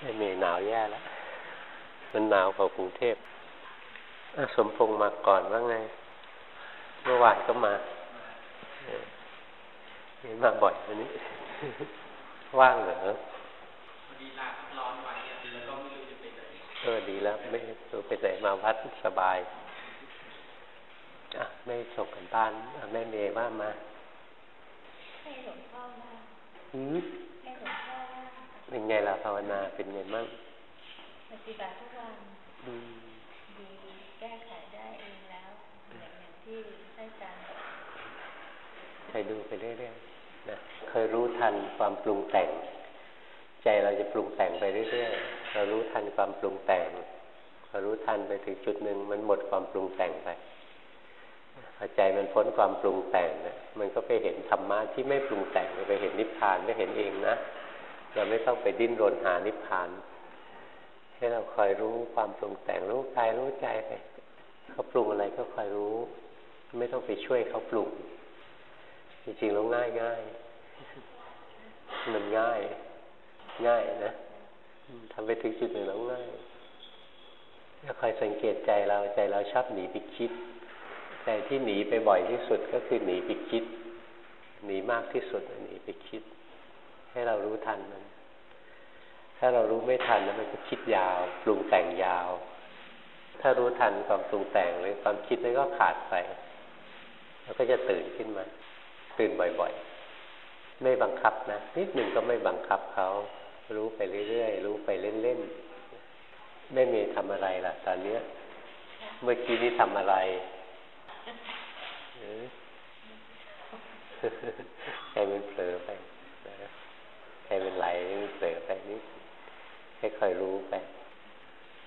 ไม่มีหนาวแย่แล้ว มันหนาวกว่ากรุงเทพสมพงษ์มาก่อนว่าไง เมื่อวานก็มาเห็นมาบ่อยวันนี้ ว่างเหรอดีลาร้อนไว้แล้วก็ไม่รู้จะไปไหนเออดีแล้ว ไม่รู้ไปไหนมาวัดสบายอะไม่ส่งกันบ้านแม่เมย์ว่ามาให้หลวงพ่อมาหืมให้หลวงพ่อว่า เป็นไงล่ะภาวนาเป็นไงมั่งปฏิบัติทุกวันดีแก้ไขได้เองแล้วอย่างที่ให้การใครดูไปเรื่อยๆนะเคยรู้ทันความปรุงแต่ง ใจเราจะปรุงแต่งไปเรื่อยๆเรารู้ทันความปรุงแต่งพอรู้ทันไปถึงจุดหนึ่งมันหมดความปรุงแต่งไปพอใจมันพ้นความปรุงแต่งนะมันก็ไปเห็นธรรมะที่ไม่ปรุงแต่งไปเห็นนิพพานไม่เห็นเองนะ เราไม่ต้องไปดิ้นรนหานิพพาน ให้เราคอยรู้ความปรุงแต่งรู้กายรู้ใจไปเขาปรุงอะไรก็คอยรู้ ไม่ต้องไปช่วยเขาปรุงจริงๆแล้วง่ายง่ายมันง่าย ง่ายนะทำไปถึงจุดหนึ่งแล้วง่ายถ้าคอยสังเกตใจเราใจเราชอบหนีไปคิด ใจที่หนีไปบ่อยที่สุดก็คือหนีไปคิด หนีมากที่สุดหนีไปคิด ให้เรารู้ทันมัน ถ้าเรารู้ไม่ทันแล้วมันก็คิดยาวปรุงแต่งยาว ถ้ารู้ทันความปรุงแต่งหรือความคิดนั้นก็ขาดไปเราก็จะตื่นขึ้นมา ตื่นบ่อยๆ ไม่บังคับนะนิดหนึ่งก็ไม่บังคับเขา รู้ไปเรื่อยๆ รู้ไปเล่นๆ ไม่มีทำอะไรล่ะ ตอนเนี้ย เมื่อกี้นี้ทำอะไรใครเป็นเผลอไป ใครเป็นไหลเผลอไปนิดให้ค่อยรู้ไป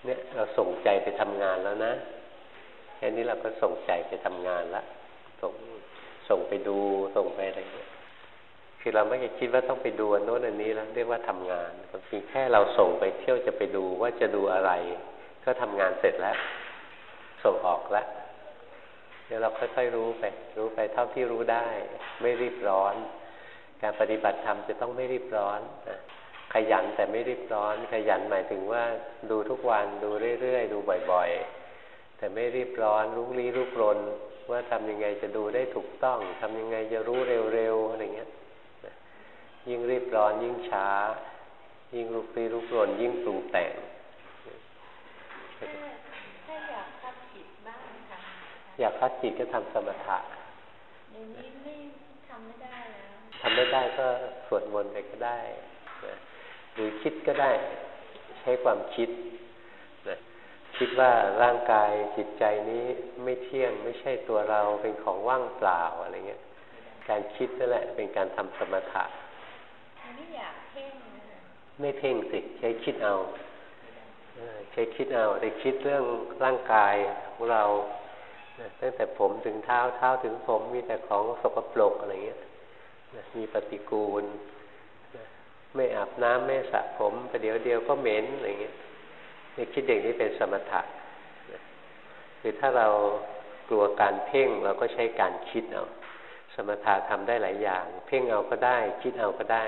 เนี่ยเราส่งใจไปทำงานแล้วนะแค่นี้เราก็ส่งใจไปทำงานละส่งส่งไปดูส่งไปอะไรเงี้ยคือเราไม่ได้คิดว่าต้องไปดูโน้นอันนี้แล้วเรียกว่าทำงานเพียงแค่เราส่งไปเที่ยวจะไปดูว่าจะดูอะไร ก็ทำงานเสร็จแล้ว ส่งออกแล้วเดี๋ยวเราค่อยๆรู้ไป รู้ไปเท่าที่รู้ได้ ไม่รีบร้อน การปฏิบัติธรรมจะต้องไม่รีบร้อนนะขยันแต่ไม่รีบร้อน ขยันหมายถึงว่าดูทุกวันดูเรื่อยๆ ดูบ่อยๆ แต่ไม่รีบร้อนรุกลี้รุกรนว่าทำยังไงจะดูได้ถูกต้องทำยังไงจะรู้เร็วๆอะไรเงี้ยยิ่งรีบร้อน ยิ่งช้า ยิ่งรุกลี้รุกรนยิ่งปรุงแต่งถ้าอยากพักจิตบ้างค่ะอยากพักจิตก็ทำสมถะเดี๋ยวนี้ไม่ทำไม่ได้แล้ว ทำไม่ได้ก็สวดมนต์ไปก็ได้หรือคิดก็ได้ใช้ความคิดนะคิดว่าร่างกายจิตใจนี้ไม่เที่ยงไม่ใช่ตัวเราเป็นของว่างเปล่าอะไรเงี้ย การคิดนั่นแหละเป็นการทำสมถะไม่อยากเพ่งไม่เพ่งสิใช้คิดเอาใช้คิดเอาแต่คิดเรื่องร่างกายของเราตั้งแต่ผมถึงเท้าเท้าถึงผมมีแต่ของสกปรกอะไรเงี้ย มีปฏิกูล ไม่อาบน้ำไม่สระผมประเดี๋ยวเดียวก็เหม็นอะไรเงี้ยนี่คิดอย่างนี้เป็นสมถะคือถ้าเรากลัวการเพ่งเราก็ใช้การคิดเอาสมถะทำได้หลายอย่าง เพ่งเอาก็ได้ คิดเอาก็ได้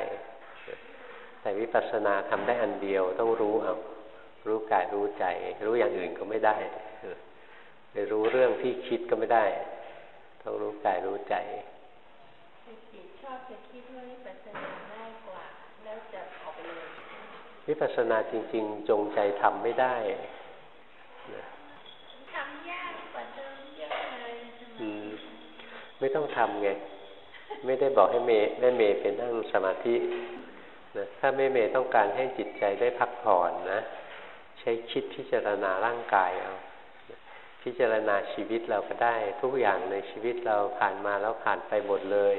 แต่วิปัสสนาทำได้อันเดียวต้องรู้เอารู้กายรู้ใจ รู้อย่างอื่นก็ไม่ได้ไปรู้เรื่องที่คิดก็ไม่ได้ ต้องรู้กายรู้ใจ ชอบจะคิดว่าวิปัสสนาวิปัสสนาจริง ๆ จงใจทำไม่ได้ทำยากกว่าเดิมเยอะเลยไม่ต้องทำไง ไม่ได้บอกให้เมย์ได้เมย์ไปนั่งสมาธินะถ้าไม่เมย์ต้องการให้จิตใจได้พักผ่อนนะ ใช้คิดพิจารณาร่างกายเอาพิจารณาชีวิตเราก็ได้ ทุกอย่างในชีวิตเราผ่านมาแล้วผ่านไปหมดเลย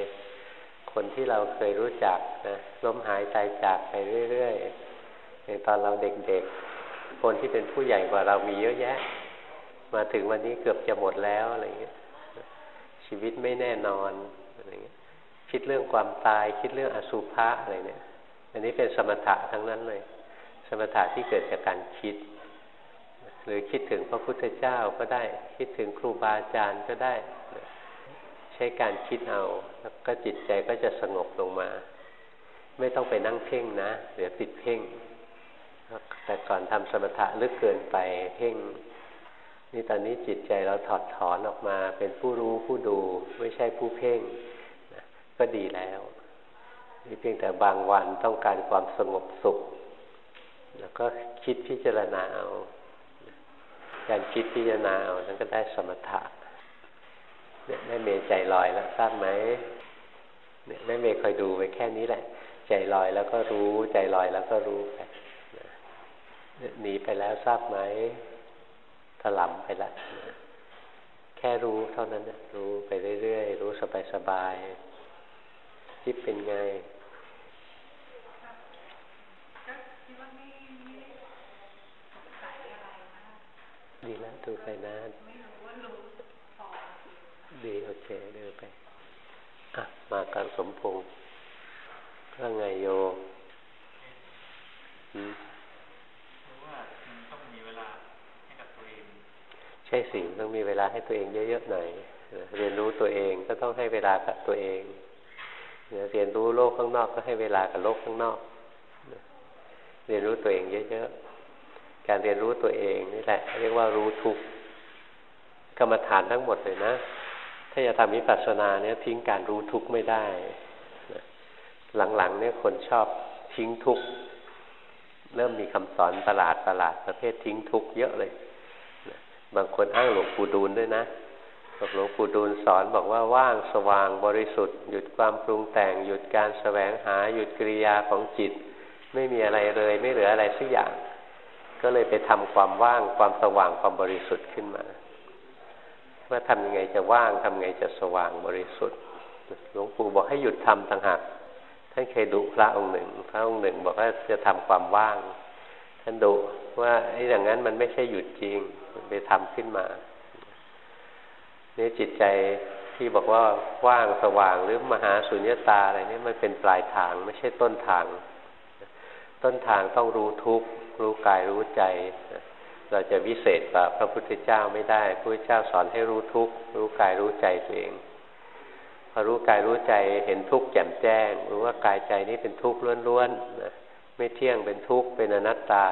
คนที่เราเคยรู้จักนะล้มหายใจจากไปเรื่อยๆในตอนเราเด็กๆ คนที่เป็นผู้ใหญ่กว่าเรามีเยอะแยะ มาถึงวันนี้เกือบจะหมดแล้วอะไรเงี้ยชีวิตไม่แน่นอนอะไรเงี้ยคิดเรื่องความตายคิดเรื่องอสุภะอะไรเนี่ย อันนี้เป็นสมถะทั้งนั้นเลย สมถะที่เกิดจากการคิด หรือคิดถึงพระพุทธเจ้าก็ได้ คิดถึงครูบาอาจารย์ก็ได้ ใช้การคิดเอา แล้วก็จิตใจก็จะสงบลงมา ไม่ต้องไปนั่งเพ่งนะเดี๋ยวติดเพ่ง แต่ก่อนทำสมถะลึกเกินไปเพ่ง นี่ตอนนี้จิตใจเราถอดถอนออกมา เป็นผู้รู้ผู้ดู ไม่ใช่ผู้เพ่งนะก็ดีแล้วนี่เพียงแต่บางวันต้องการความสงบสุข แล้วก็คิดพิจารณาเอา การคิดพิจารณาเอานั้นก็ได้สมถะ เนี่ยแม่เมย์ใจลอยแล้วทราบไหมเนี่ยแม่เมย์คอยดูไปแค่นี้แหละ ใจลอยแล้วก็รู้ ใจลอยแล้วก็รู้ไปหนีไปแล้วทราบไหมถลำไปแล้วแค่รู้เท่านั้นนะรู้ไปเรื่อยๆรู้สบายๆคิดเป็นไงดีแล้วดูไปนะ ดีโอเคเดินไปอะมาการสมพงษ์ว่าไงโยอืมใช่สิต้องมีเวลาให้ตัวเองเยอะๆหน่อยเรียนรู้ตัวเองก็ต้องให้เวลากับตัวเองเรียนรู้โลกข้างนอกก็ให้เวลากับโลกข้างนอกเรียนรู้ตัวเองเยอะๆการเรียนรู้ตัวเองนี่แหละ เรียกว่ารู้ทุกกรรมฐานทั้งหมดเลยนะ ถ้าจะทำวิปัสสนาเนี่ยทิ้งการรู้ทุกข์ไม่ได้ หลังๆเนี่ยคนชอบทิ้งทุกข์เริ่มมีคำสอนประหลาดประหลาดประเภททิ้งทุกข์เยอะเลย บางคนอ้างหลวงปู่ดูลด้วยนะบอกหลวงปู่ดูลสอนบอกว่าว่างสว่างบริสุทธิ์ หยุดความปรุงแต่ง หยุดการแสวงหา หยุดกิริยาของจิต ไม่มีอะไรเลย ไม่เหลืออะไรสักอย่าง ก็เลยไปทำความว่างความสว่างความบริสุทธิ์ขึ้นมา ว่าทำยังไงจะว่างทำยังไงจะสว่างบริสุทธิ์หลวงปู่บอกให้หยุดทำต่างหากท่านเคยดุพระองค์หนึ่ง พระองค์หนึ่งบอกว่าจะทำความว่าง ท่านดุว่าไอ้อย่างนั้นมันไม่ใช่หยุดจริงไปทำขึ้นมานี่จิตใจที่บอกว่าว่างสว่างหรือมหาสุญญตาอะไรนี่มันเป็นปลายทางไม่ใช่ต้นทาง ต้นทางต้องรู้ทุกข์รู้กายรู้ใจ เราจะวิเศษกว่าพระพุทธเจ้าไม่ได้พระพุทธเจ้าสอนให้รู้ทุกข์รู้กายรู้ใจตัวเองพอรู้กายรู้ใจเห็นทุกข์แจ่มแจ้ง รู้ว่ากายใจนี้เป็นทุกข์ล้วนๆไม่เที่ยงเป็นทุกข์เป็นอนัตตา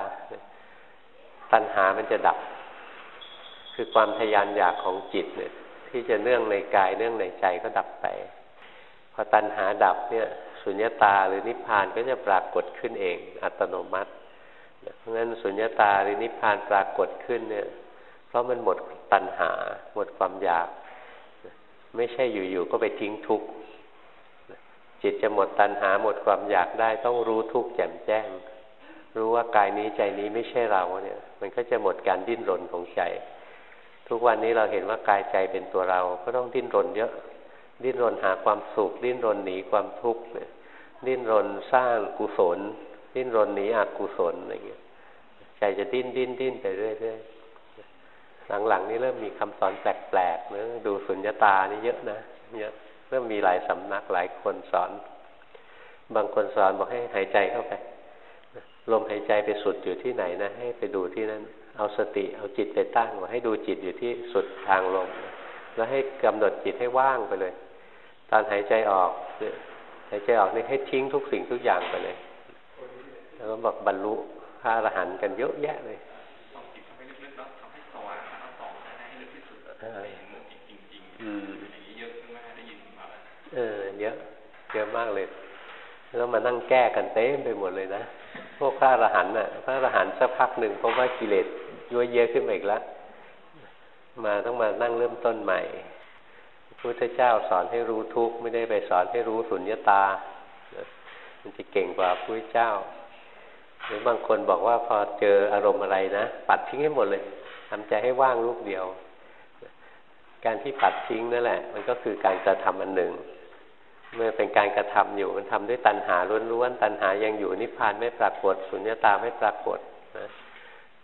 ตัณหามันจะดับ คือความทยานอยากของจิตเนี่ย ที่จะเนื่องในกายเนื่องในใจก็ดับไป พอตัณหาดับเนี่ยสุญญาตาหรือนิพพานก็จะปรากฏขึ้นเอง อัตโนมัติ เพราะงั้นสุญญาตาหรือนิพพานปรากฏขึ้นเนี่ย เพราะมันหมดตัณหา หมดความอยาก ไม่ใช่อยู่ๆก็ไปทิ้งทุกข์จิตจะหมดตัณหาหมดความอยากได้ ต้องรู้ทุกข์แจ่มแจ้ง รู้ว่ากายนี้ใจนี้ไม่ใช่เราเนี่ย มันก็จะหมดการดิ้นรนของใจ ทุกวันนี้เราเห็นว่ากายใจเป็นตัวเรา ก็ต้องดิ้นรนเยอะ ดิ้นรนหาความสุข ดิ้นรนหนีความทุกข์ดิ้นรนสร้างกุศล ดิ้นรนหนีอกุศลอะไรเงี้ยใจจะดิ้นดิ้นดิ้นไปเรื่อยๆหลังๆนี่เริ่มมีคำสอนแปลกๆนะดูสุญญตานี่เยอะนะเยอะเริ่มมีหลายสำนักหลายคนสอน บางคนสอนบอกให้หายใจเข้าไปลมหายใจไปสุดอยู่ที่ไหนนะ ให้ไปดูที่นั่นเอาสติเอาจิตไปตั้งว่าให้ดูจิตอยู่ที่สุดทางลมแล้วให้กำหนดจิตให้ว่างไปเลย ตอนหายใจออกหายใจออกนี่ให้ทิ้งทุกสิ่งทุกอย่างไปเลย แล้วก็บอกบรรลุพระอรหันต์กันเยอะแยะเลยเออเยอะเยอะมากเลยแล้วมานั่งแก้กันเต็มไปหมดเลยนะ พวกพระอรหันต์น่ะ พระอรหันต์สักพักหนึ่งเพราะว่ากิเลสยั่วเยอะขึ้นมาอีกแล้วมาต้องมานั่งเริ่มต้นใหม่พระพุทธเจ้าสอนให้รู้ทุกข์ไม่ได้ไปสอนให้รู้สุญญตา มันจะเก่งกว่าพระพุทธเจ้า หรือบางคนบอกว่าพอเจออารมณ์อะไรนะ ปัดทิ้งให้หมดเลยทำใจให้ว่างลูกเดียว การที่ปัดทิ้งนั่นแหละ มันก็คือการกระทำอันหนึ่ง เมื่อเป็นการกระทำอยู่ มันทำด้วยตัณหาล้วนๆตัณหายังอยู่นิพพานไม่ปรากฏสุญญตาไม่ปรากฏนะ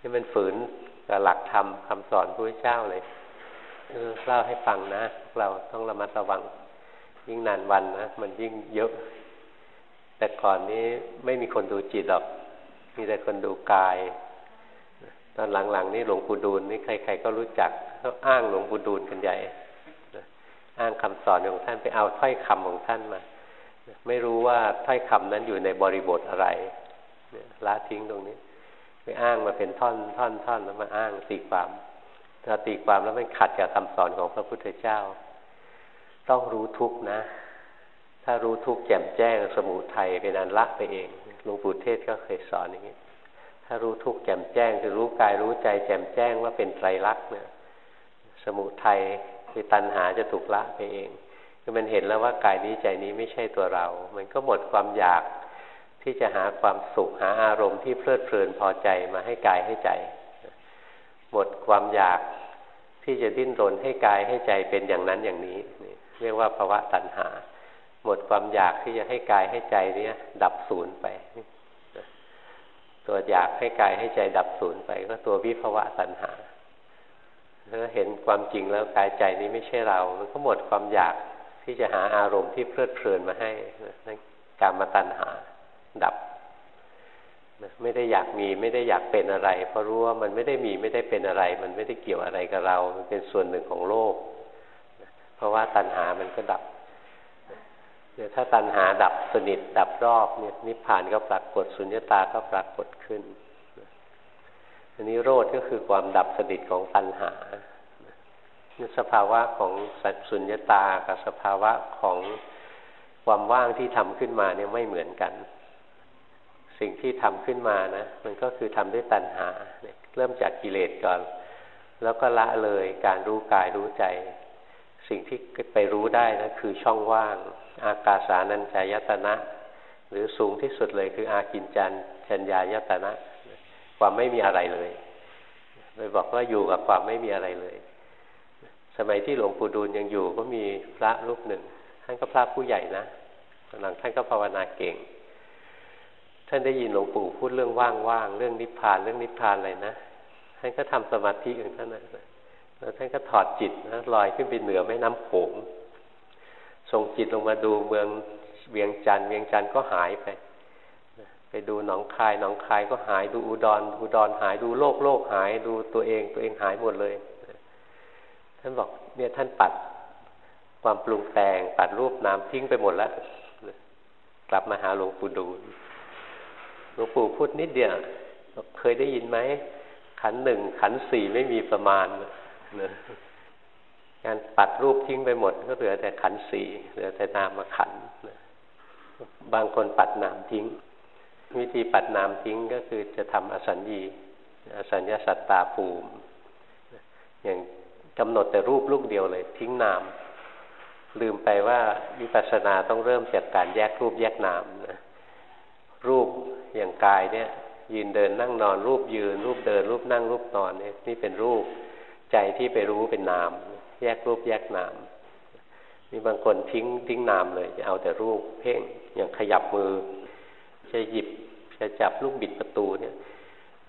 นี่มันฝืนกับหลักธรรมคาสอนพระเจ้าเลยเล่าให้ฟังนะเราต้องระมัดระวัง ยิ่งนานวันนะมันยิ่งเยอะ แต่ก่อนนี้ไม่มีคนดูจิตหรอก มีแต่คนดูกาย ตอนหลังๆนี่หลวงปู่ดูลนี่ใครๆก็รู้จักเขาอ้างหลวงปู่ดูลกันใหญ่อ้างคำสอนของท่านไปเอาถ้อยคำของท่านมา ไม่รู้ว่าถ้อยคำนั้นอยู่ในบริบทอะไรละทิ้งตรงนี้ ไปอ้างมาเป็นท่อนท่อนท่อนแล้วมาอ้างตีความถ้าตีความแล้วมันขัดกับคำสอนของพระพุทธเจ้า ต้องรู้ทุกนะ ถ้ารู้ทุกแจ่มแจ้งสมุทัยเป็นอันละไปเอง หลวงปู่เทศก็เคยสอนอย่างนี้ถ้ารู้ทุกแจ่มแจ้งคือรู้กายรู้ใจแจ่มแจ้งว่าเป็นไตรลักษณ์เนี่ยสมุทัยคือตัณหาจะถูกละไปเองคือมันเห็นแล้วว่ากายนี้ใจนี้ไม่ใช่ตัวเรา มันก็หมดความอยากที่จะหาความสุขหาอารมณ์ที่เพลิดเพลินพอใจมาให้กายให้ใจ หมดความอยากที่จะดิ้นรนให้กายให้ใจเป็นอย่างนั้นอย่างนี้ เรียกว่าภาวะตัณหา หมดความอยากที่จะให้กายให้ใจเนี้ยดับศูนย์ไป ตัวอยากให้กายให้ใจดับศูนย์ไป ก็ตัววิภวะตัณหาถ้าเห็นความจริงแล้วกายใจนี้ไม่ใช่เรา มันก็หมดความอยากที่จะหาอารมณ์ที่เพลิดเพลินมาให้นั่นการมาตัณหาดับ ไม่ได้อยากมีไม่ได้อยากเป็นอะไร เพราะรู้ว่ามันไม่ได้มีไม่ได้เป็นอะไร มันไม่ได้เกี่ยวอะไรกับเรา มันเป็นส่วนหนึ่งของโลก เพราะว่าตัณหามันก็ดับ ถ้าตัณหาดับสนิทดับรอบเนี่ยนิพพานก็ปรากฏสุญญตาก็ปรากฏขึ้นอันนี้โรดก็คือความดับสนิทของตัณหาสภาวะของสัสุญญตากับสภาวะของความว่างที่ทำขึ้นมาเนี่ยไม่เหมือนกัน สิ่งที่ทำขึ้นมานะมันก็คือทำด้วยตัณหา เริ่มจากกิเลสก่อน แล้วก็ละเลยการรู้กายรู้ใจ สิ่งที่ไปรู้ได้นะคือช่องว่าง อากาสานัญจายตนะ หรือสูงที่สุดเลยคือ อากินจันชัญญายตนะ ความไม่มีอะไรเลยไปบอกว่าอยู่กับความไม่มีอะไรเลย สมัยที่หลวงปู่ดูลยังอยู่ก็มีพระรูปหนึ่ง ท่านก็พระผู้ใหญ่นะหลังท่านก็ภาวนาเก่ง ท่านได้ยินหลวงปู่พูดเรื่องว่างๆเรื่องนิพพานเรื่องนิพพานอะไรนะท่านก็ทำสมาธิของท่านนะแล้วท่านก็ถอดจิตนะลอยขึ้นไปเหนือแม่น้ำโขง ส่งจิตลงมาดูเมืองเวียงจันทร์เวียงจันทร์ก็หายไป ไปดูหนองคายหนองคายก็หายดูอุดรอุดรหายดูโลกโลกหายดูตัวเองตัวเองหายหมดเลยท่านบอกเนี่ยท่านปัดความปรุงแต่งปัดรูปนามทิ้งไปหมดแล้วกลับมาหาหลวงปู่ดูหลวงปู่พูดนิดเดียวเคยได้ยินไหมขันหนึ่งขันสี่ไม่มีประมาณนะ การปัดรูปทิ้งไปหมด ก็เหลือแต่ขันสี่เหลือแต่นามมาขันบางคนปัดนามทิ้ง วิธีปัดนามทิ้งก็คือจะทำอสัญญีอสัญญาสัตตาภูมิ อย่างกำหนดแต่รูปลูกเดียวเลย ทิ้งนาม ลืมไปว่าวิปัสสนาต้องเริ่มจากการแยกรูปแยกนามนะรูปอย่างกายเนี่ย ยืนเดินนั่งนอนรูปยืน รูปเดิน รูปนั่งรูปนอนเนี่ยนี่เป็นรูปใจที่ไปรู้เป็นนาม แยกรูปแยกนามมีบางคนทิ้งทิ้งนามเลยจะเอาแต่รูปเพ่งอย่างขยับมือ จะหยิบจะจับลูกบิดประตูเนี่ย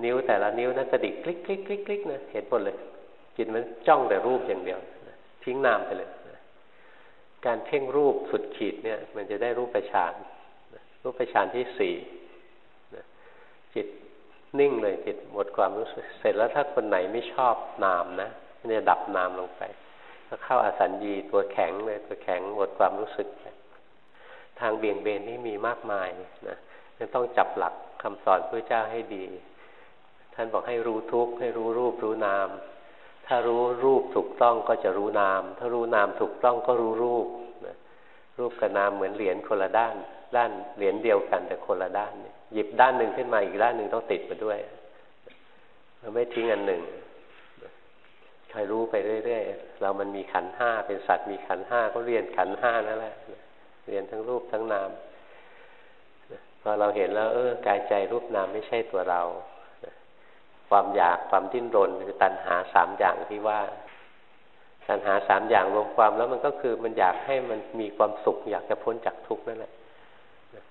นิ้วแต่ละนิ้วนั้นกระดิกคลิกคลิกคลิกคลิกนะเห็นหมดเลยจิตมันจ้องแต่รูปอย่างเดียว ทิ้งนามไปเลย การเพ่งรูปสุดขีดเนี่ย มันจะได้รูปประชานรูปประชานที่สี่จิตนิ่งเลยจิตหมดความรู้สึกเสร็จแล้วถ้าคนไหนไม่ชอบนามนะมันจะดับนามลงไป ก็เข้าอาสัญญีตัวแข็งเลยตัวแข็งหมดความรู้สึก ทางเบี่ยงเบนนี่มีมากมายนะต้องจับหลักคำสอนพระเจ้าให้ดี ท่านบอกให้รู้ทุกข์ให้รู้รูปรู้นาม ถ้ารู้รูปถูกต้องก็จะรู้นาม ถ้ารู้นามถูกต้องก็รู้รูปนะรูปกับนามเหมือนเหรียญคนละด้าน ด้านเหรียญเดียวกันแต่คนละด้าน หยิบด้านหนึ่งขึ้นมาอีกด้านหนึ่งต้องติดมาด้วยเราไม่ทิ้งอันหนึ่ง คอยรู้ไปเรื่อยๆ เรามันมีขันห้าเป็นสัตว์มีขันห้าก็เรียนขันห้านั่นแหละ เรียนทั้งรูปทั้งนามพอเราเห็นแล้ว เออกายใจรูปนามไม่ใช่ตัวเรา ความอยากความดิ้นรนคือตัณหาสามอย่างที่ว่า ตัณหาสามอย่างรวมความแล้วมันก็คือมันอยากให้มันมีความสุข อยากจะพ้นจากทุกข์นั่นแหละ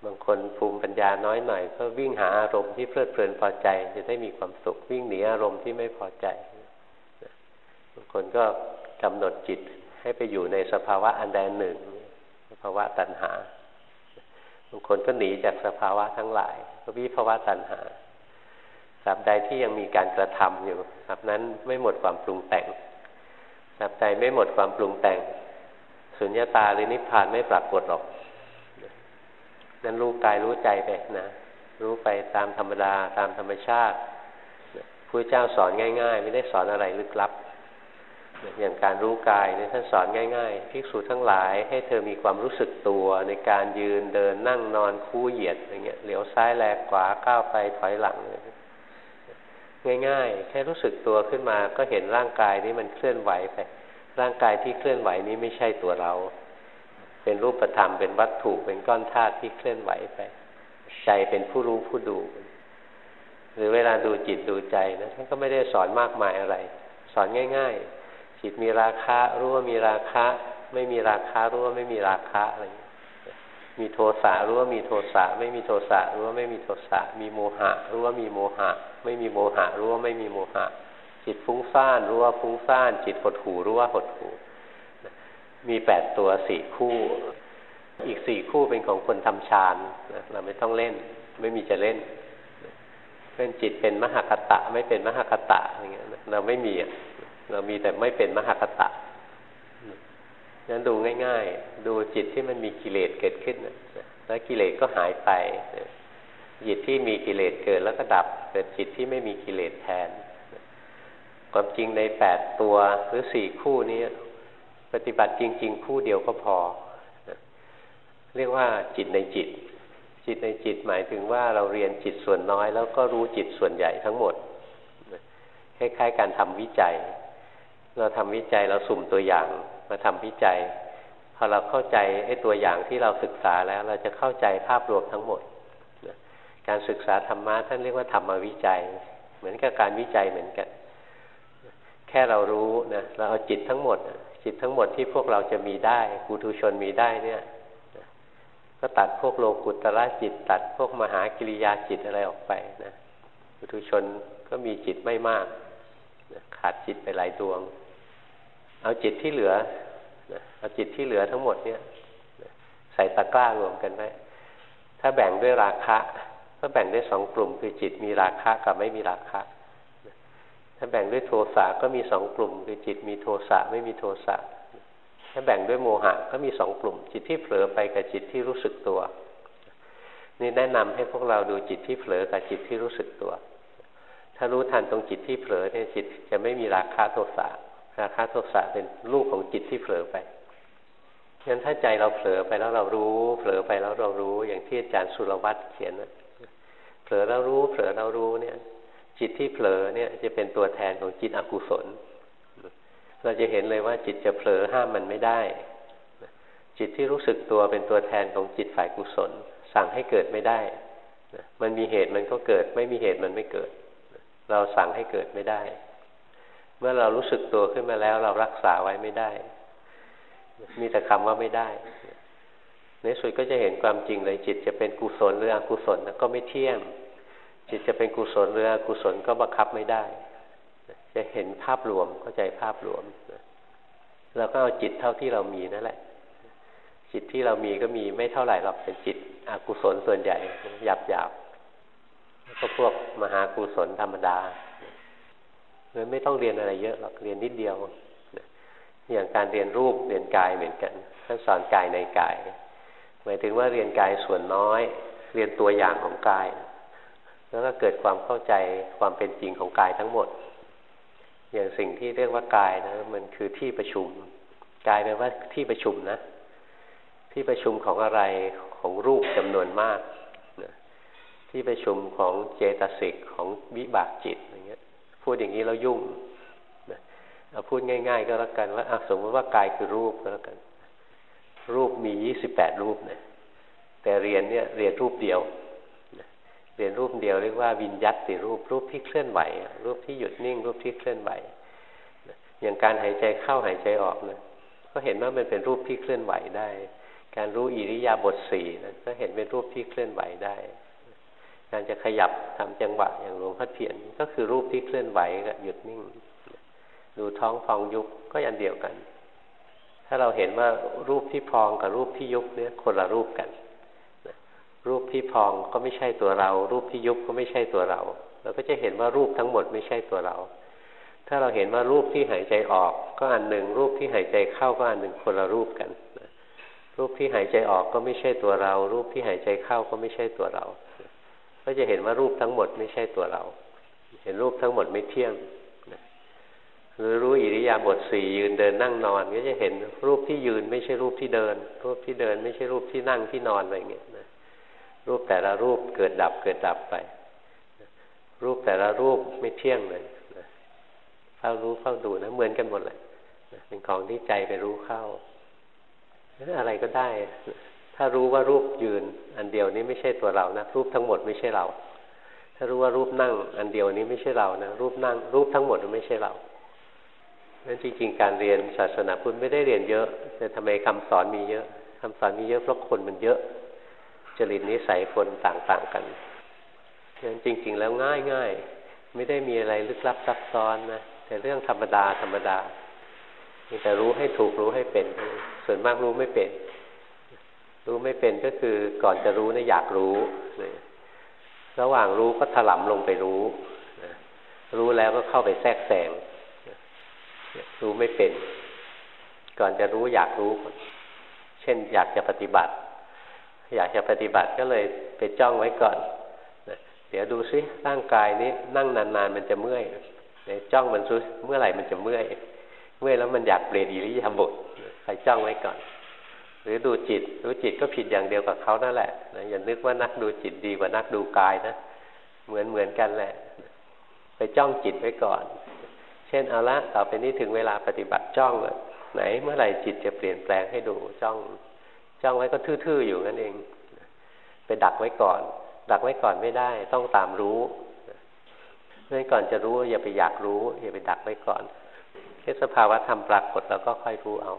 บางคนภูมิปัญญาน้อยหน่อย ก็วิ่งหาอารมณ์ที่เพลิดเพลินพอใจ จะได้มีความสุขวิ่งหนีอารมณ์ที่ไม่พอใจ บางคนก็กำหนดจิตให้ไปอยู่ในสภาวะอันใดหนึ่ง สภาวะตัณหา บางคนก็หนีจากสภาวะทั้งหลายก็วิภาวะตัณหาตราบใดที่ยังมีการกระทำอยู่ตราบนั้นไม่หมดความปรุงแต่งตราบใดไม่หมดความปรุงแต่ง สุญญาตาหรือนิพพานไม่ปรากฏหรอก นั้นรู้กายรู้ใจไปนะ รู้ไปตามธรรมดาตามธรรมชาติพระเจ้าสอนง่าย ๆ ไม่ได้สอนอะไรลึกลับ อย่างการรู้กายเนี่ยท่านสอนง่ายๆภิกษุทั้งหลายให้เธอมีความรู้สึกตัวในการยืนเดินนั่งนอนคู่เหยียดอย่างเงี้ยเหลียวซ้ายแลขวาก้าวไปถอยหลัง ง่ายๆ แค่รู้สึกตัวขึ้นมาก็เห็นร่างกายนี้มันเคลื่อนไหวไปร่างกายที่เคลื่อนไหวนี้ไม่ใช่ตัวเรา เป็นรูปธรรมเป็นวัตถุเป็นก้อนธาตุที่เคลื่อนไหวไป ใจเป็นผู้รู้ผู้ดู หรือเวลาดูจิตดูใจนะท่านก็ไม่ได้สอนมากมายอะไร สอนง่าย ๆ จิตมีราคะรู้ว่ามีราคะ ไม่มีราคะรู้ว่าไม่มีราคะอะไรมีโทสะรู้ว่ามีโทสะไม่มีโทสะรู้ว่าไม่มีโทสะมีโมหะ รู้ว่ามีโมหะ ไม่มีโมหะ รู้ว่าไม่มีโมหะ จิตฟุ้งซ่านรู้ว่าฟุ้งซ่าน จิตหดหูรู้ว่าหดหูมีแปดตัวสี่คู่ อีกสี่คู่เป็นของคนทำฌานเราไม่ต้องเล่น ไม่มีจะเล่นเป็นจิตเป็นมหคตะ ไม่เป็นมหคตะอย่างเงี้ยเราไม่มี เรามีแต่ไม่เป็นมหคตะนั้นดูง่าย ๆ ดูจิตที่มันมีกิเลสเกิดขึ้นแล้วกิเลสก็หายไปจิตที่มีกิเลสเกิดแล้วก็ดับเกิดจิตที่ไม่มีกิเลสแทนความจริงในแปดตัวหรือสี่คู่นี้ปฏิบัติจริง ๆ คู่เดียวก็พอ เรียกว่าจิตในจิต จิตในจิตหมายถึงว่าเราเรียนจิตส่วนน้อย แล้วก็รู้จิตส่วนใหญ่ทั้งหมดคล้ายๆการทำวิจัย เราทำวิจัยเราสุ่มตัวอย่างมาทำวิจัย พอเราเข้าใจไอ้ตัวอย่างที่เราศึกษาแล้ว เราจะเข้าใจภาพรวมทั้งหมดการศึกษาธรรมะท่านเรียกว่าธรรมวิจัย เหมือนกับการวิจัยเหมือนกัน แค่เรารู้นะเราเอาจิตทั้งหมด จิตทั้งหมดที่พวกเราจะมีได้ปุถุชนมีได้เนี่ยก็ตัดพวกโลกุตระจิต ตัดพวกมหากิริยาจิตอะไรออกไปนะปุถุชนก็มีจิตไม่มากนะขาดจิตไปหลายดวง เอาจิตที่เหลือเอาจิตที่เหลือทั้งหมดเนี่ยใส่ตะกร้ารวมกันไว้ถ้าแบ่งด้วยราคะก็แบ่งได้สองกลุ่ม คือจิตมีราคะกับไม่มีราคะถ้าแบ่งด้วยโทสะก็มีสองกลุ่ม คือจิตมีโทสะไม่มีโทสะถ้าแบ่งด้วยโมหะก็มีสองกลุ่ม จิตที่เผลอไปกับจิตที่รู้สึกตัว นี่แนะนำให้พวกเราดูจิตที่เผลอกับจิตที่รู้สึกตัว ถ้ารู้ทันตรงจิตที่เผลอเนี่ยจิตจะไม่มีราคะโทสะ ราคะโทสะเป็นลูกของจิตที่เผลอไปงั้นถ้าใจเราเผลอไปแล้วเรารู้ เผลอไปแล้วเรารู้อย่างที่อาจารย์สุรวัตรเขียนนะเผลอแล้วรู้ เผลอแล้วรู้เนี่ย จิตที่เผลอเนี่ยจะเป็นตัวแทนของจิตอกุศล เราจะเห็นเลยว่าจิตจะเผลอห้ามมันไม่ได้ จิตที่รู้สึกตัวเป็นตัวแทนของจิตฝ่ายกุศล สั่งให้เกิดไม่ได้ มันมีเหตุมันก็เกิด ไม่มีเหตุมันไม่เกิด เราสั่งให้เกิดไม่ได้ เมื่อเรารู้สึกตัวขึ้นมาแล้ว เรารักษาไว้ไม่ได้ มีแต่คำว่าไม่ได้ ในสุดก็จะเห็นความจริงเลยจิตจะเป็นกุศลหรืออกุศลก็ไม่เที่ยง จิตจะเป็นกุศลหรืออกุศลก็บังคับไม่ได้ จะเห็นภาพรวมเข้าใจภาพรวมเราก็เอาจิตเท่าที่เรามีนั่นแหละ จิตที่เรามีก็มีไม่เท่าไหร่หรอกเป็นจิตอกุศลส่วนใหญ่หยาบหยาบก็พวกมหากุศลธรรมดา เลยไม่ต้องเรียนอะไรเยอะหรอกเรียนนิดเดียว อย่างการเรียนรูปเรียนกายเหมือนกันท่านสอนกายในกาย หมายถึงว่าเรียนกายส่วนน้อย เรียนตัวอย่างของกาย แล้วก็เกิดความเข้าใจความเป็นจริงของกายทั้งหมด อย่างสิ่งที่เรียกว่ากายนะมันคือที่ประชุมกายแปลว่าที่ประชุมนะ ที่ประชุมของอะไรของรูปจำนวนมากที่ประชุมของเจตสิกของวิบากจิต พูดอย่างนี้เรายุ่งเอาพูดง่าย ๆ ก็แล้วกันว่าสมมติว่ากายคือรูปก็แล้วกัน รูปมียี่สิบแปดรูปเนะแต่เรียนเนี่ยเรียนรูปเดียวเรียนรูปเดียวเรียกว่าวิญญัตติรูปรูปที่เคลื่อนไหว รูปที่หยุดนิ่ง รูปที่เคลื่อนไหวอย่างการหายใจเข้าหายใจออกนะก็เห็นว่ามันเป็นรูปที่เคลื่อนไหวได้ การรู้อิริยาบถสี่นะก็เห็นเป็นรูปที่เคลื่อนไหวได้ การจะขยับทำจังหวะอย่างหลวงพ่อเทียนก็คือรูปที่เคลื่อนไหวกับหยุดนิ่ง ดูท้องฟองยุบก็ยันเดียวกัน ถ้าเราเห็นว่ารูปที่พองกับรูปที่ยุบเนี่ยคนละรูปกัน รูปที่พองก็ไม่ใช่ตัวเรา รูปที่ยุบก็ไม่ใช่ตัวเรา เราก็จะเห็นว่ารูปทั้งหมดไม่ใช่ตัวเรา ถ้าเราเห็นว่ารูปที่หายใจออก ก็อันหนึ่งรูปที่หายใจเข้าก็อันหนึ่งคนละรูปกันรูปที่หายใจออกก็ไม่ใช่ตัวเรา รูปที่หายใจเข้าก็ไม่ใช่ตัวเรา ก็จะเห็นว่ารูปทั้งหมดไม่ใช่ตัวเรา เห็นรูปทั้งหมดไม่เที่ยงหรือรู้อิริยาบถสี่ยืนเดินนั่งนอน ก็จะเห็นรูปที่ยืนไม่ใช่รูปที่เดิน รูปที่เดินไม่ใช่รูปที่นั่งที่นอนอะไรเงี้ยนะรูปแต่ละรูปเกิดดับเกิดดับไป รูปแต่ละรูปไม่เที่ยงเลยเฝ้ารู้เฝ้าดูนะเหมือนกันหมดเลยเป็นของที่ใจไปรู้เข้า อะไรก็ได้ ถ้ารู้ว่ารูปยืน อันเดียวนี้ไม่ใช่ตัวเรานะรูปทั้งหมดไม่ใช่เรา ถ้ารู้ว่ารูปนั่ง อันเดียวนี้ไม่ใช่เรานะรูปนั่ง รูปทั้งหมดไม่ใช่เรานั้นจริง ๆ การเรียนศาสนาพุทธไม่ได้เรียนเยอะ แต่ทำไมคำสอนมีเยอะคำสอนมีเยอะเพราะคนมันเยอะ จริตนิสัยคนต่างๆกันนั้นจริง ๆ แล้วง่ายๆไม่ได้มีอะไรลึกลับซับซ้อนนะแต่เรื่องธรรมดาธรรมดาแต่รู้ให้ถูกรู้ให้เป็น ส่วนมากรู้ไม่เป็น รู้ไม่เป็นก็คือก่อนจะรู้นะอยากรู้ระหว่างรู้ก็ถลำลงไปรู้รู้แล้วก็เข้าไปแทรกแซงรู้ไม่เป็น ก่อนจะรู้อยากรู้เช่น อยากจะปฏิบัติ อยากจะปฏิบัติก็เลยไปจ้องไว้ก่อนเดี๋ยวดูซิร่างกายนี้นั่งนานๆมันจะเมื่อยเดี๋ยวจ้องมันซุเมื่อไหร่มันจะเมื่อย เมื่อยแล้วมันอยากเปลี่ยนอิริยาบถใครจ้องไว้ก่อน หรือดูจิตรู้จิตก็ผิดอย่างเดียวกับเขานั่นแหละนะอย่านึกว่านักดูจิตดีกว่านักดูกายนะเหมือนเหมือนกันแหละ ไปจ้องจิตไว้ก่อน เช่นเอาละต่อไปนี้ถึงเวลาปฏิบัติจ้องไหนเมื่อไหร่จิตจะเปลี่ยนแปลงให้ดูจ้อง จ้องไว้ก็ทื่อๆอยู่นั่นเอง ไปดักไว้ก่อน ดักไว้ก่อนไม่ได้ ต้องตามรู้เพราะก่อนจะรู้อย่าไปอยากรู้ อย่าไปดักไว้ก่อนแค่สภาวะธรรมปรากฏแล้วก็ค่อยรู้เอา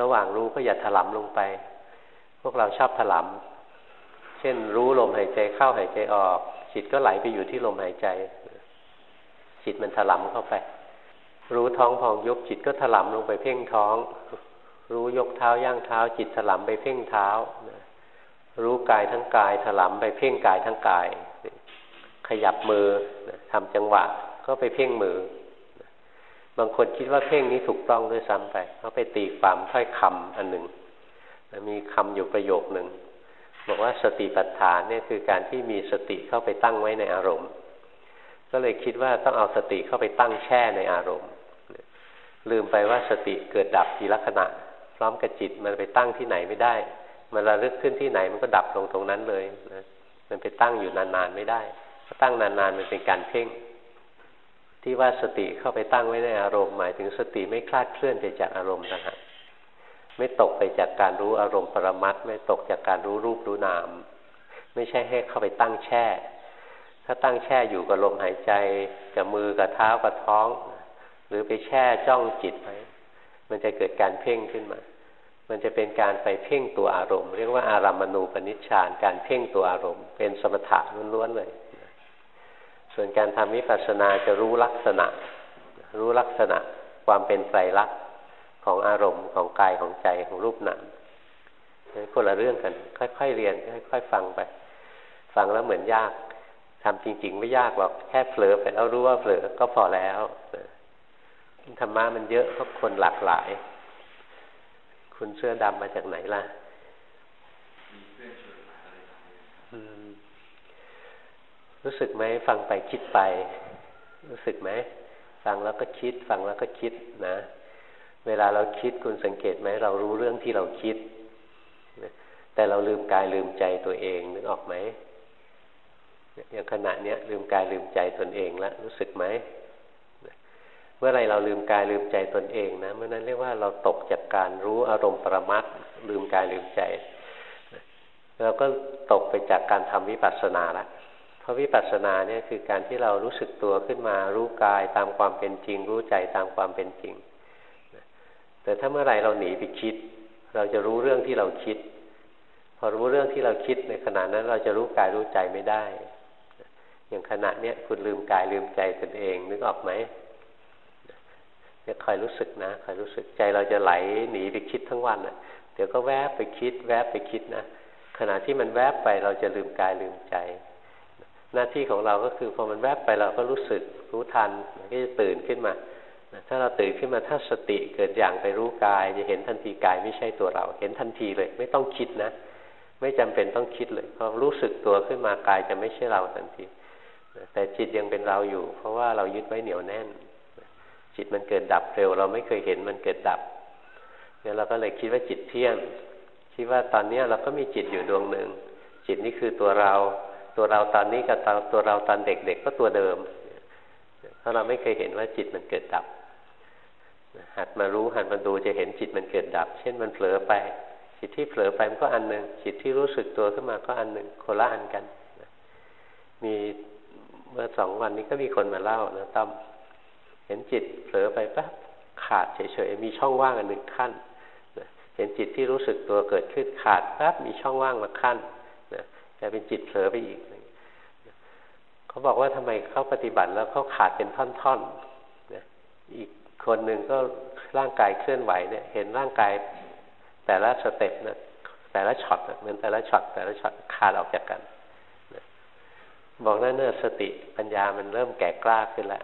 ระหว่างรู้ก็อย่าถลำลงไป พวกเราชอบถลำเช่นรู้ลมหายใจเข้าหายใจออก จิตก็ไหลไปอยู่ที่ลมหายใจ จิตมันถลำเข้าไป รู้ท้องพองยุบจิตก็ถลำลงไปเพ่งท้อง รู้ยกเท้าย่างเท้า จิตถลำไปเพ่งเท้า รู้กายทั้งกายถลำไปเพ่งกายทั้งกาย ขยับมือทำจังหวะก็ไปเพ่งมือ บางคนคิดว่าเพ่งนี้ถูกต้องด้วยซ้ำไปเขาไปตีความถ้อยคำอันหนึ่งมีคำอยู่ประโยคหนึ่งบอกว่าสติปัฏฐานเนี่ยคือการที่มีสติเข้าไปตั้งไว้ในอารมณ์ ก็เลยคิดว่าต้องเอาสติเข้าไปตั้งแช่ในอารมณ์ ลืมไปว่าสติเกิดดับทีละขณะ พร้อมกับจิตมันไปตั้งที่ไหนไม่ได้ มันระลึกขึ้นที่ไหนมันก็ดับลงตรงนั้นเลยนะมันไปตั้งอยู่นานๆไม่ได้ ตั้งนานๆมันเป็นการเพ่ง ที่ว่าสติเข้าไปตั้งไว้ในอารมณ์หมายถึงสติไม่คลาดเคลื่อนไปจากอารมณ์นะฮะไม่ตกไปจากการรู้อารมณ์ปรมัตไม่ตกจากการรู้รูปรู้นาม ไม่ใช่ให้เข้าไปตั้งแช่ ถ้าตั้งแช่อยู่กับลมหายใจกับมือกับเท้ากับท้อง หรือไปแช่จ้องจิตไว้มันจะเกิดการเพ่งขึ้นมา มันจะเป็นการไปเพ่งตัวอารมณ์ เรียกว่าอารามณูปนิชฌานการเพ่งตัวอารมณ์ เป็นสมถะล้วนๆเลย ส่วนการทำวิปัสสนาจะรู้ลักษณะ รู้ลักษณะความเป็นไตรลักษณ์ของอารมณ์ของกายของใจของรูปนามคนละเรื่องกัน ค่อยๆเรียน ค่อยๆฟังไป ฟังแล้วเหมือนยากทำจริง ๆ ไม่ยากหรอกแค่เผลอไปแล้วรู้ว่าเผลอก็พอแล้วธรรมะมันเยอะเพราะคนหลากหลาย คุณเสื้อดำมาจากไหนล่ะ รู้สึกไหมฟังไปคิดไป รู้สึกไหมฟังแล้วก็คิด ฟังแล้วก็คิดนะ เวลาเราคิดคุณสังเกตไหมเรารู้เรื่องที่เราคิด แต่เราลืมกายลืมใจตัวเองนึกออกไหมอย่างขณะเนี้ยลืมกายลืมใจตนเองแล้วรู้สึกไหมเมื่อไรเราลืมกายลืมใจตนเองนะเมื่อนั้นเรียกว่าเราตกจากการรู้อารมณ์ปรมัตลืมกายลืมใจเราก็ตกไปจากการทำวิปัสสนาละ ราะวิปัสสนาเนี่ยคือการที่เรารู้สึกตัวขึ้นมารู้กายตามความเป็นจริง รู้ใจตามความเป็นจริง แต่ถ้าเมื่อไรเราหนีไปคิด เราจะรู้เรื่องที่เราคิด พอรู้เรื่องที่เราคิดในขณะนั้นเราจะรู้กายรู้ใจไม่ได้ อย่างขณะเนี้ยคุณลืมกายลืมใจตนเองนึกออกไหมจะคอยรู้สึกนะคอยรู้สึกใจเราจะไหลหนีไปคิดทั้งวันอะ เดี๋ยวก็แวบไปคิด แวบไปคิดนะขณะที่มันแวบไปเราจะลืมกายลืมใจ หน้าที่ของเราก็คือพอมันแวบไปเราก็รู้สึกรู้ทันมันก็จะตื่นขึ้นมา ถ้าเราตื่นขึ้นมาถ้าสติเกิดอย่างไปรู้กาย จะเห็นทันทีกายไม่ใช่ตัวเรา เห็นทันทีเลย ไม่ต้องคิดนะ ไม่จำเป็นต้องคิดเลยพอรู้สึกตัวขึ้นมากายจะไม่ใช่เราทันทีแต่จิตยังเป็นเราอยู่ เพราะว่าเรายึดไว้เหนียวแน่น จิตมันเกิดดับเร็ว เราไม่เคยเห็นมันเกิดดับเนี่ยเราก็เลยคิดว่าจิตเที่ยงคิดว่าตอนนี้เราก็มีจิตอยู่ดวงหนึ่งจิตนี่คือตัวเรา ตัวเราตอนนี้กับตัวเราตอนเด็กๆก็ตัวเดิม เพราะเราไม่เคยเห็นว่าจิตมันเกิดดับ หัดมารู้หัดมาดูจะเห็นจิตมันเกิดดับ เช่นมันเผลอไป จิตที่เผลอไปมันก็อันหนึ่งจิตที่รู้สึกตัวขึ้นมาก็อันหนึ่งโคละอันกัน มีเมื่อสองวันนี้ก็มีคนมาเล่านะต้อมเห็นจิตเผลอไปปั๊บขาดเฉยๆมีช่องว่างอันหนึ่งขั้นเห็นจิตที่รู้สึกตัวเกิดขึ้นขาดปั๊บมีช่องว่างมาขั้น นะกลายเป็นจิตเผลอไปอีกเขาบอกว่าทำไมเขาปฏิบัติแล้วเขาขาดเป็นท่อนๆนะอีกคนหนึ่งก็ร่างกายเคลื่อนไหวเนี่ย เห็นร่างกายแต่ละสเต็ปนะแต่ละช็อตเหมือนแต่ละช็อตแต่ละช็อตขาดออกจากกันบอกนั่นเนอสติปัญญามันเริ่มแก่กล้าขึ้นแล้ว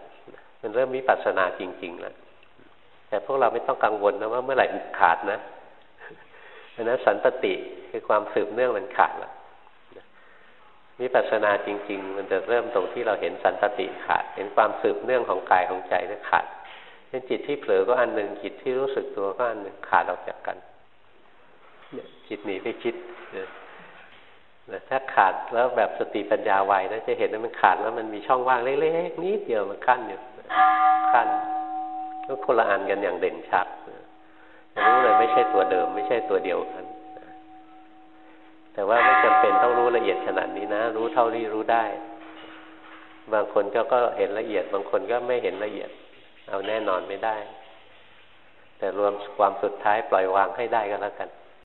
มันเริ่มวิปัสสนาจริง ๆ แล้ว แต่พวกเราไม่ต้องกังวลนะว่าเมื่อไหร่ขาดนะอันนั้นสันตติคือความสืบเนื่องมันขาดแล้ว วิปัสสนาจริง ๆ มันจะเริ่มตรงที่เราเห็นสันตติขาด เห็นความสืบเนื่องของกายของใจนั้นขาดเช่นจิตที่เผลอก็อันหนึ่งจิตที่รู้สึกตัวก็อันหนึ่งขาดออกจากกันจิตหนีไปคิดถ้าขาดแล้วแบบสติปัญญาไวนะจะเห็นว่ามันขาดแล้วมันมีช่องว่างเล็กๆนิดเดียวมันขั้นอยู่ขั้นก็คนละอันกันอย่างเด่นชัดรู้เลยไม่ใช่ตัวเดิม ไม่ใช่ตัวเดียวกัน แต่ว่าไม่จำเป็นต้องรู้ละเอียดขนาดนี้นะ รู้เท่าที่รู้ได้ บางคนก็ก็เห็นละเอียด บางคนก็ไม่เห็นละเอียด เอาแน่นอนไม่ได้ แต่รวมความสุดท้ายปล่อยวางให้ได้ก็แล้วกัน